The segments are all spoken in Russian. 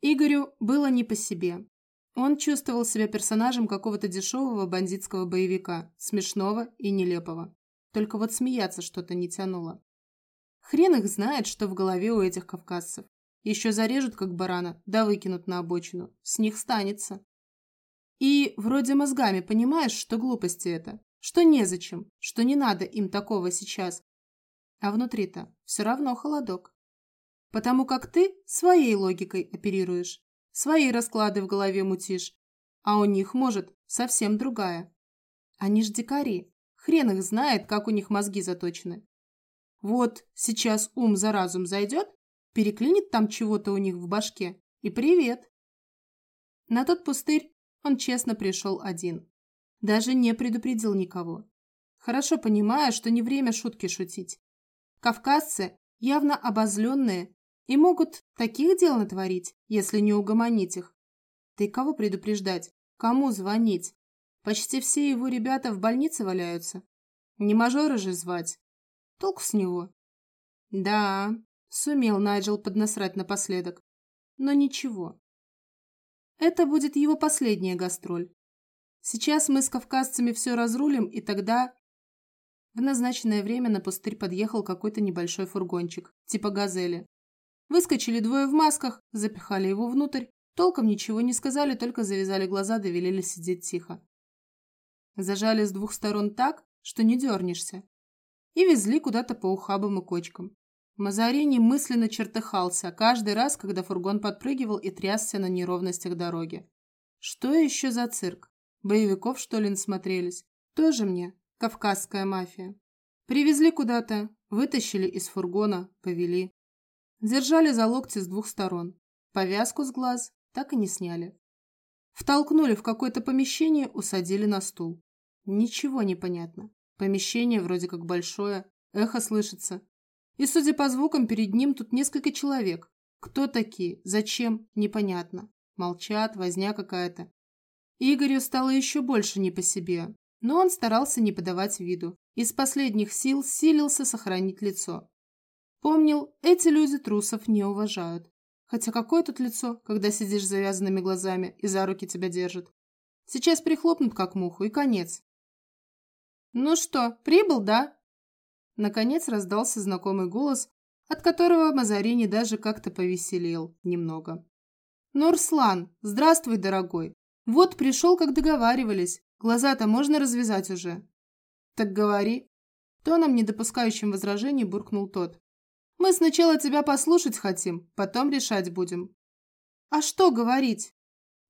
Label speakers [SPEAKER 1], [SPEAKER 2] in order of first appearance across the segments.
[SPEAKER 1] Игорю было не по себе. Он чувствовал себя персонажем какого-то дешевого бандитского боевика, смешного и нелепого. Только вот смеяться что-то не тянуло. Хрен их знает, что в голове у этих кавказцев. Еще зарежут, как барана, да выкинут на обочину. С них станется. И вроде мозгами понимаешь, что глупости это, что незачем, что не надо им такого сейчас. А внутри-то все равно холодок. Потому как ты своей логикой оперируешь, свои расклады в голове мутишь, а у них, может, совсем другая. Они ж дикари, хрен их знает, как у них мозги заточены. Вот сейчас ум за разум зайдет, переклинит там чего-то у них в башке, и привет. На тот пустырь он честно пришел один. Даже не предупредил никого. Хорошо понимая, что не время шутки шутить. Кавказцы явно обозленные и могут таких дел натворить, если не угомонить их. Ты кого предупреждать? Кому звонить? Почти все его ребята в больнице валяются. Не мажора же звать. Толк с него. Да, сумел Найджел поднасрать напоследок. Но ничего. Это будет его последняя гастроль. Сейчас мы с кавказцами все разрулим, и тогда... В назначенное время на пустырь подъехал какой-то небольшой фургончик, типа «Газели». Выскочили двое в масках, запихали его внутрь, толком ничего не сказали, только завязали глаза да велели сидеть тихо. Зажали с двух сторон так, что не дернешься. И везли куда-то по ухабам и кочкам. Мазарини мысленно чертыхался каждый раз, когда фургон подпрыгивал и трясся на неровностях дороги. Что еще за цирк? Боевиков, что ли, насмотрелись? Тоже мне кавказская мафия. Привезли куда-то, вытащили из фургона, повели. Держали за локти с двух сторон. Повязку с глаз так и не сняли. Втолкнули в какое-то помещение, усадили на стул. Ничего не понятно. Помещение вроде как большое, эхо слышится. И, судя по звукам, перед ним тут несколько человек. Кто такие? Зачем? Непонятно. Молчат, возня какая-то. Игорю стало еще больше не по себе, но он старался не подавать виду. Из последних сил силился сохранить лицо. Помнил, эти люди трусов не уважают. Хотя какое тут лицо, когда сидишь с завязанными глазами и за руки тебя держат? Сейчас прихлопнут как муху и конец. «Ну что, прибыл, да?» Наконец раздался знакомый голос, от которого Мазарини даже как-то повеселел немного. «Нурслан, здравствуй, дорогой. Вот пришел, как договаривались. Глаза-то можно развязать уже?» «Так говори». Тоном, не допускающим возражений, буркнул тот. Мы сначала тебя послушать хотим, потом решать будем». «А что говорить?»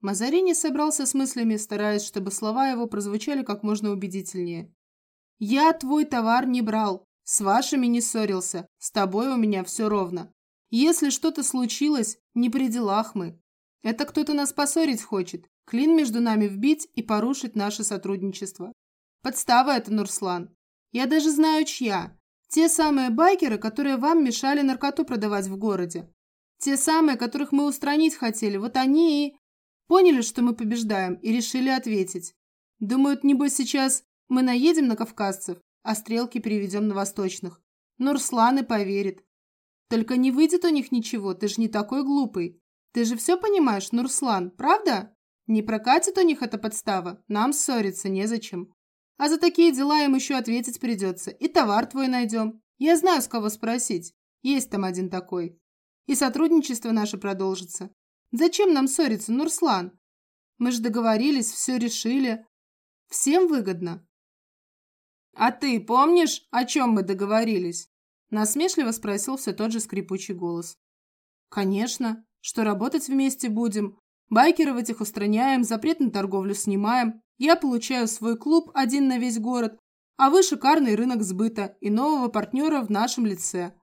[SPEAKER 1] Мазарини собрался с мыслями, стараясь, чтобы слова его прозвучали как можно убедительнее. «Я твой товар не брал, с вашими не ссорился, с тобой у меня все ровно. Если что-то случилось, не при делах мы. Это кто-то нас поссорить хочет, клин между нами вбить и порушить наше сотрудничество. Подстава это, Нурслан. Я даже знаю, чья. Те самые байкеры, которые вам мешали наркоту продавать в городе. Те самые, которых мы устранить хотели, вот они и... Поняли, что мы побеждаем, и решили ответить. Думают, небось сейчас мы наедем на кавказцев, а стрелки переведем на восточных. Но Руслан и поверит. Только не выйдет у них ничего, ты же не такой глупый. Ты же все понимаешь, Нурслан, правда? Не прокатит у них эта подстава, нам ссориться незачем. А за такие дела им еще ответить придется. И товар твой найдем. Я знаю, с кого спросить. Есть там один такой. И сотрудничество наше продолжится. Зачем нам ссориться, Нурслан? Мы же договорились, все решили. Всем выгодно. А ты помнишь, о чем мы договорились? Насмешливо спросил все тот же скрипучий голос. Конечно, что работать вместе будем. Байкеров этих устраняем, запрет на торговлю снимаем, я получаю свой клуб один на весь город, а вы шикарный рынок сбыта и нового партнера в нашем лице.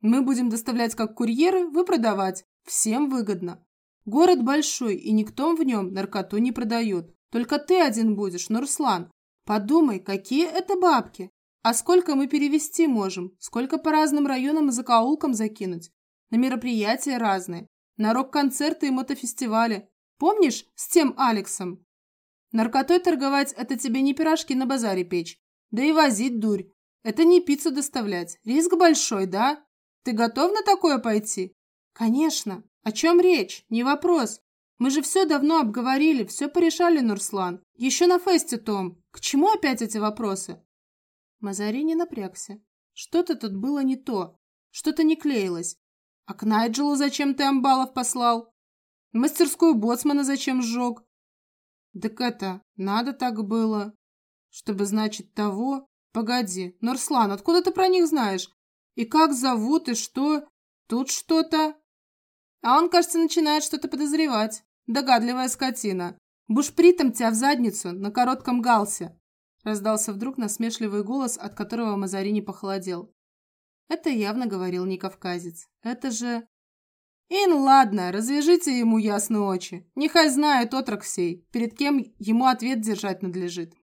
[SPEAKER 1] Мы будем доставлять как курьеры, вы продавать. Всем выгодно. Город большой, и никто в нем наркоту не продает. Только ты один будешь, Нурслан. Подумай, какие это бабки. А сколько мы перевести можем? Сколько по разным районам и закоулкам закинуть? На мероприятия разные. На рок-концерты и мотофестивали. Помнишь с тем Алексом? Наркотой торговать – это тебе не пирожки на базаре печь. Да и возить дурь. Это не пиццу доставлять. Риск большой, да? Ты готов на такое пойти? Конечно. О чем речь? Не вопрос. Мы же все давно обговорили, все порешали, Нурслан. Еще на фесте том. К чему опять эти вопросы? Мазарини напрягся. Что-то тут было не то. Что-то не клеилось. А к Найджелу зачем ты амбалов послал? Мастерскую боцмана зачем сжег? Так это, надо так было. Чтобы, значит, того... Погоди, Нурслан, откуда ты про них знаешь? И как зовут, и что? Тут что-то... А он, кажется, начинает что-то подозревать. Догадливая скотина. Бушпритом тебя в задницу, на коротком галсе. Раздался вдруг насмешливый голос, от которого Мазарини похолодел. Это явно говорил не кавказец. Это же... Ин, ладно, развяжите ему ясные очи. Нехай знает отрок сей, перед кем ему ответ держать надлежит.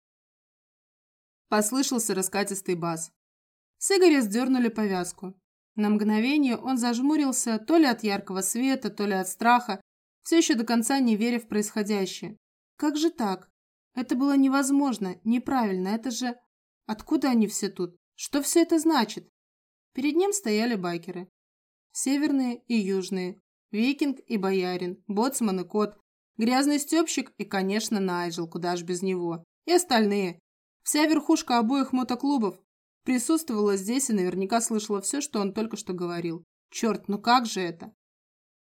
[SPEAKER 1] Послышался раскатистый бас. С Игоря сдернули повязку. На мгновение он зажмурился то ли от яркого света, то ли от страха, все еще до конца не веря в происходящее. Как же так? Это было невозможно, неправильно, это же... Откуда они все тут? Что все это значит? Перед ним стояли байкеры. Северные и южные. Викинг и боярин, боцман и кот, грязный степщик и, конечно, Найджел, куда ж без него. И остальные. Вся верхушка обоих мотоклубов присутствовала здесь и наверняка слышала все, что он только что говорил. Черт, ну как же это?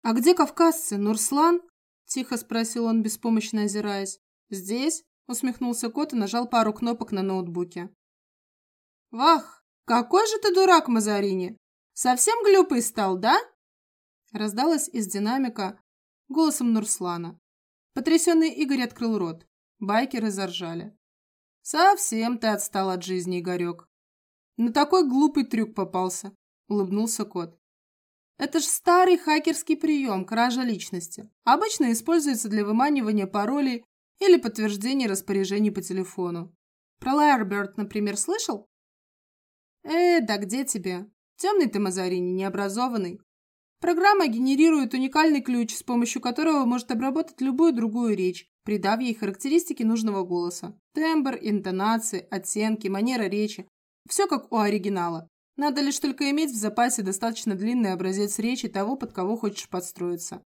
[SPEAKER 1] «А где кавказцы? Нурслан?» – тихо спросил он, беспомощно озираясь. «Здесь?» – усмехнулся кот и нажал пару кнопок на ноутбуке. «Вах, какой же ты дурак, Мазарини! Совсем глупый стал, да?» Раздалось из динамика голосом Нурслана. Потрясенный Игорь открыл рот. Байкеры заржали. «Совсем ты отстал от жизни, Игорек. На такой глупый трюк попался», – улыбнулся кот. Это ж старый хакерский прием, кража личности. Обычно используется для выманивания паролей или подтверждения распоряжений по телефону. Про Лайерберт, например, слышал? Э, да где тебе? Темный ты, Мазарини, необразованный. Программа генерирует уникальный ключ, с помощью которого может обработать любую другую речь, придав ей характеристики нужного голоса. Тембр, интонации, оттенки, манера речи. Все как у оригинала. Надо лишь только иметь в запасе достаточно длинный образец речи того, под кого хочешь подстроиться.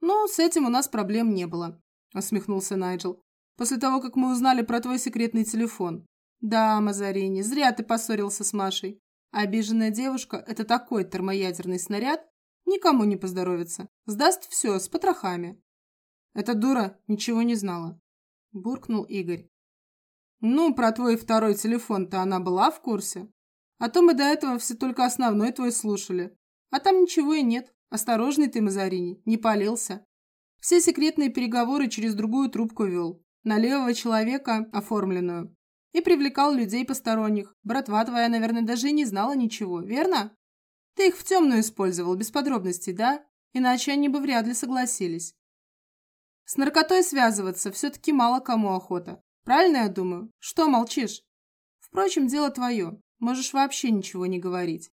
[SPEAKER 1] «Ну, с этим у нас проблем не было», – усмехнулся Найджел. «После того, как мы узнали про твой секретный телефон». «Да, Мазарини, зря ты поссорился с Машей. Обиженная девушка – это такой термоядерный снаряд, никому не поздоровится. Сдаст все, с потрохами». «Эта дура ничего не знала», – буркнул Игорь. «Ну, про твой второй телефон-то она была в курсе?» А то мы до этого все только основной твой слушали. А там ничего и нет. Осторожный ты, Мазарини, не полился. Все секретные переговоры через другую трубку вел. На левого человека оформленную. И привлекал людей посторонних. Братва твоя, наверное, даже и не знала ничего, верно? Ты их в темную использовал, без подробностей, да? Иначе они бы вряд ли согласились. С наркотой связываться все-таки мало кому охота. Правильно я думаю? Что молчишь? Впрочем, дело твое. Можешь вообще ничего не говорить.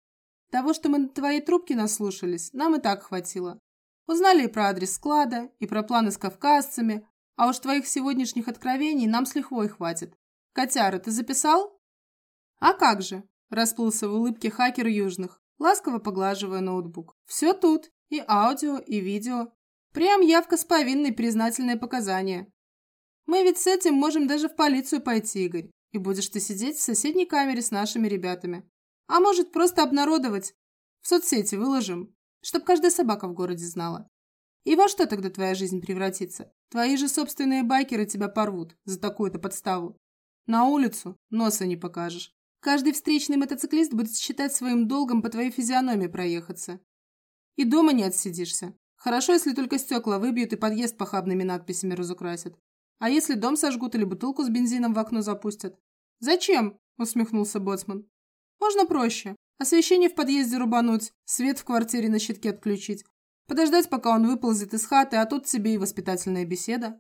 [SPEAKER 1] Того, что мы на твоей трубке наслушались, нам и так хватило. Узнали и про адрес склада, и про планы с кавказцами, а уж твоих сегодняшних откровений нам с лихвой хватит. Котяра, ты записал? А как же? Расплылся в улыбке хакер Южных, ласково поглаживая ноутбук. Все тут. И аудио, и видео. Прям явка с повинной признательное показание. Мы ведь с этим можем даже в полицию пойти, Игорь. И будешь ты сидеть в соседней камере с нашими ребятами. А может, просто обнародовать. В соцсети выложим, чтоб каждая собака в городе знала. И во что тогда твоя жизнь превратится? Твои же собственные байкеры тебя порвут за такую-то подставу. На улицу носа не покажешь. Каждый встречный мотоциклист будет считать своим долгом по твоей физиономии проехаться. И дома не отсидишься. Хорошо, если только стекла выбьют и подъезд похабными надписями разукрасят. А если дом сожгут или бутылку с бензином в окно запустят? «Зачем?» – усмехнулся Боцман. «Можно проще. Освещение в подъезде рубануть, свет в квартире на щитке отключить. Подождать, пока он выползет из хаты, а тут тебе и воспитательная беседа».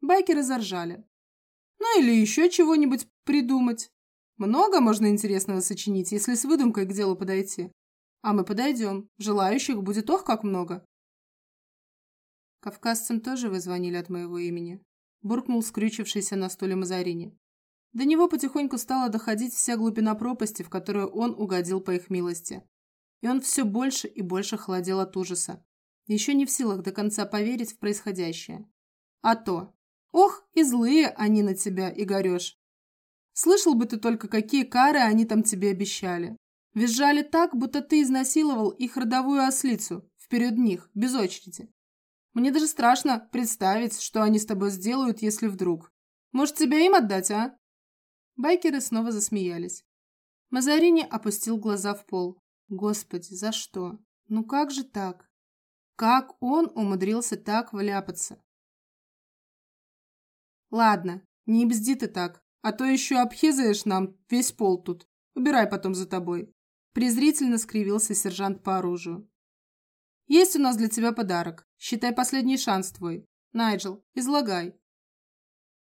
[SPEAKER 1] Байкеры заржали. «Ну или еще чего-нибудь придумать. Много можно интересного сочинить, если с выдумкой к делу подойти. А мы подойдем. Желающих будет ох как много». «Кавказцам тоже вы звонили от моего имени», – буркнул скрючившийся на стуле Мазарини. До него потихоньку стала доходить вся глубина пропасти, в которую он угодил по их милости. И он все больше и больше холодел от ужаса. еще не в силах до конца поверить в происходящее. А то. Ох, и злые они на тебя, Игорёш. Слышал бы ты только, какие кары они там тебе обещали. Визжали так, будто ты изнасиловал их родовую ослицу, вперед них, без очереди. Мне даже страшно представить, что они с тобой сделают, если вдруг. Может, тебя им отдать, а?» Байкеры снова засмеялись. Мазарини опустил глаза в пол. «Господи, за что? Ну как же так? Как он умудрился так вляпаться?» «Ладно, не бзди ты так, а то еще обхизаешь нам весь пол тут. Убирай потом за тобой». Презрительно скривился сержант по оружию. «Есть у нас для тебя подарок. Считай последний шанс твой. Найджел, излагай».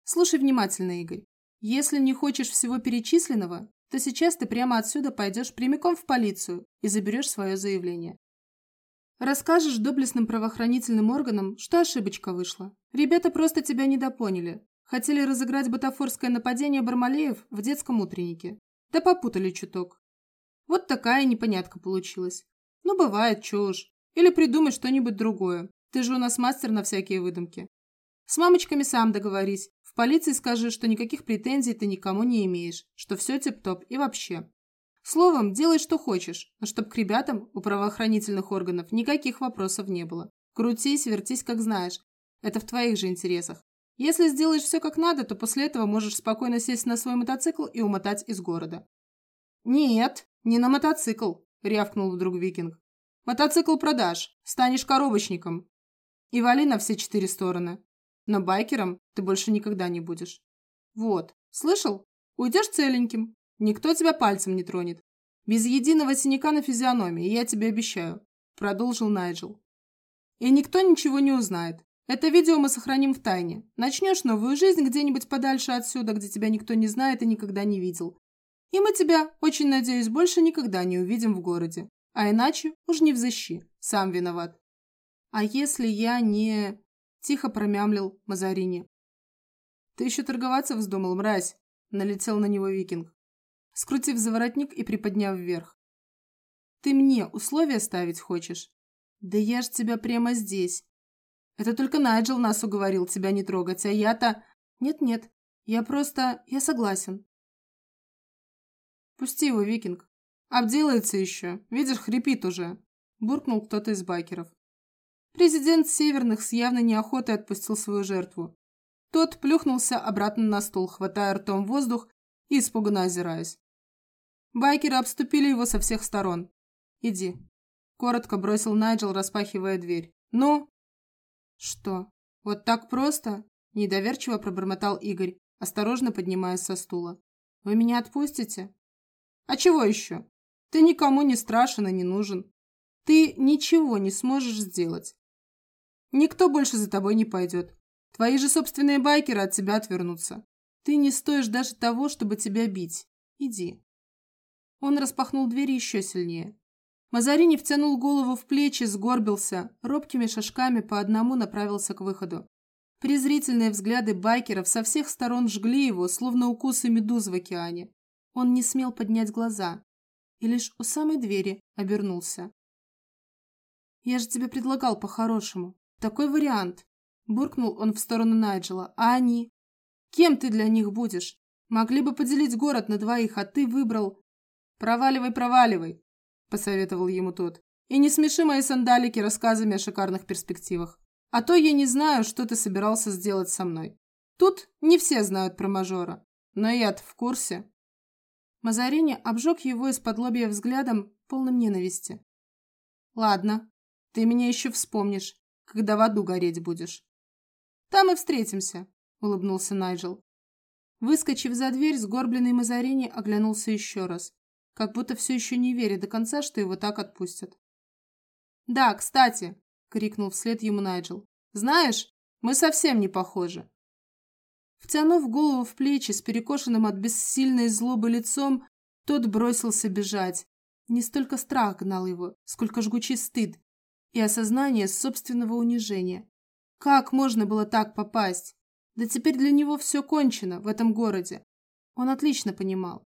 [SPEAKER 1] Слушай внимательно, Игорь. Если не хочешь всего перечисленного, то сейчас ты прямо отсюда пойдешь прямиком в полицию и заберешь свое заявление. Расскажешь доблестным правоохранительным органам, что ошибочка вышла. Ребята просто тебя недопоняли. Хотели разыграть бутафорское нападение Бармалеев в детском утреннике. Да попутали чуток. Вот такая непонятка получилась. Ну, бывает, чё уж. Или придумай что-нибудь другое. Ты же у нас мастер на всякие выдумки. С мамочками сам договорись. В полиции скажи, что никаких претензий ты никому не имеешь, что все тип-топ и вообще. Словом, делай, что хочешь, но чтоб к ребятам у правоохранительных органов никаких вопросов не было. Крутись, вертись, как знаешь. Это в твоих же интересах. Если сделаешь все как надо, то после этого можешь спокойно сесть на свой мотоцикл и умотать из города. «Нет, не на мотоцикл», – рявкнул вдруг викинг. «Мотоцикл продашь, станешь коробочником. И вали на все четыре стороны. Но байкером ты больше никогда не будешь. Вот, слышал? Уйдешь целеньким. Никто тебя пальцем не тронет. Без единого синяка на физиономии, я тебе обещаю. Продолжил Найджел. И никто ничего не узнает. Это видео мы сохраним в тайне. Начнешь новую жизнь где-нибудь подальше отсюда, где тебя никто не знает и никогда не видел. И мы тебя, очень надеюсь, больше никогда не увидим в городе. А иначе уж не взыщи. Сам виноват. А если я не... Тихо промямлил Мазарини. «Ты еще торговаться вздумал, мразь!» Налетел на него викинг, скрутив заворотник и приподняв вверх. «Ты мне условия ставить хочешь? Да я ж тебя прямо здесь. Это только Найджел нас уговорил тебя не трогать, а я-то... Нет-нет, я просто... Я согласен». «Пусти его, викинг. Обделается еще. Видишь, хрипит уже», буркнул кто-то из байкеров. Президент Северных с явной неохотой отпустил свою жертву. Тот плюхнулся обратно на стул, хватая ртом воздух и испуганно озираясь. Байкеры обступили его со всех сторон. «Иди», – коротко бросил Найджел, распахивая дверь. «Ну?» «Что, вот так просто?» – недоверчиво пробормотал Игорь, осторожно поднимаясь со стула. «Вы меня отпустите?» «А чего еще? Ты никому не страшен и не нужен. Ты ничего не сможешь сделать. Никто больше за тобой не пойдет. Твои же собственные байкеры от тебя отвернутся. Ты не стоишь даже того, чтобы тебя бить. Иди. Он распахнул дверь еще сильнее. Мазарини втянул голову в плечи, сгорбился, робкими шажками по одному направился к выходу. Презрительные взгляды байкеров со всех сторон жгли его, словно укусы медуз в океане. Он не смел поднять глаза и лишь у самой двери обернулся. «Я же тебе предлагал по-хорошему. Такой вариант. Буркнул он в сторону Найджела. А они? Кем ты для них будешь? Могли бы поделить город на двоих, а ты выбрал... Проваливай, проваливай, посоветовал ему тот. И не смеши мои сандалики рассказами о шикарных перспективах. А то я не знаю, что ты собирался сделать со мной. Тут не все знают про мажора. Но я-то в курсе. Мазарини обжег его из-под лобья взглядом, полным ненависти. Ладно, ты меня еще вспомнишь когда в аду гореть будешь. Там и встретимся, улыбнулся Найджел. Выскочив за дверь, сгорбленный Мазарини оглянулся еще раз, как будто все еще не веря до конца, что его так отпустят. «Да, кстати!» — крикнул вслед ему Найджел. «Знаешь, мы совсем не похожи!» Втянув голову в плечи с перекошенным от бессильной злобы лицом, тот бросился бежать. Не столько страх гнал его, сколько жгучий стыд, и осознание собственного унижения. Как можно было так попасть? Да теперь для него все кончено в этом городе. Он отлично понимал.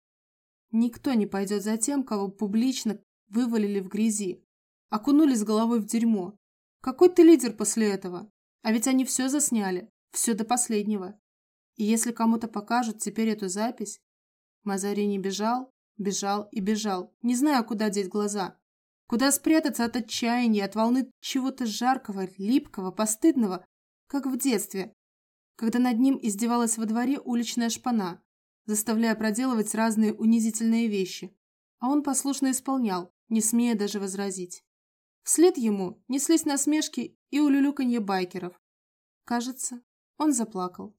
[SPEAKER 1] Никто не пойдет за тем, кого публично вывалили в грязи, окунули с головой в дерьмо, Какой ты лидер после этого? А ведь они все засняли, все до последнего. И если кому-то покажут теперь эту запись... Мазарини бежал, бежал и бежал, не зная, куда деть глаза. Куда спрятаться от отчаяния, от волны чего-то жаркого, липкого, постыдного, как в детстве, когда над ним издевалась во дворе уличная шпана, заставляя проделывать разные унизительные вещи. А он послушно исполнял, не смея даже возразить. Вслед ему неслись насмешки и улюлюканье байкеров. Кажется, он заплакал.